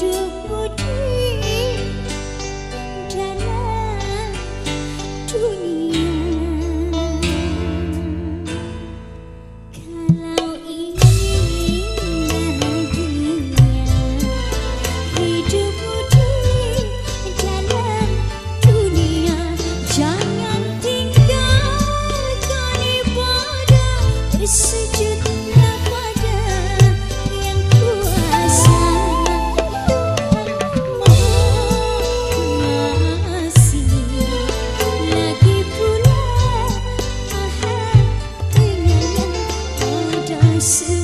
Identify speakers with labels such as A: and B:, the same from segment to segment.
A: trước mùa chiều see.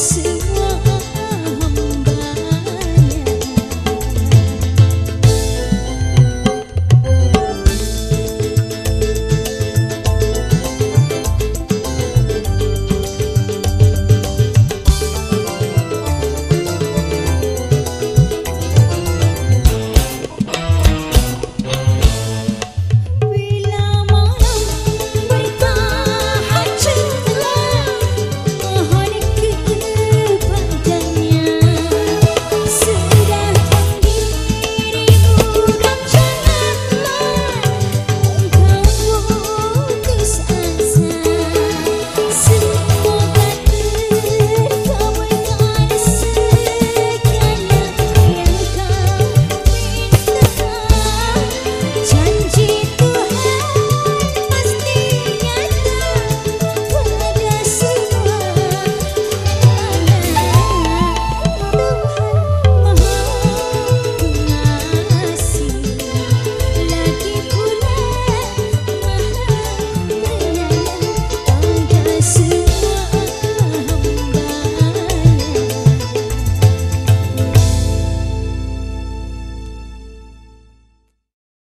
A: see.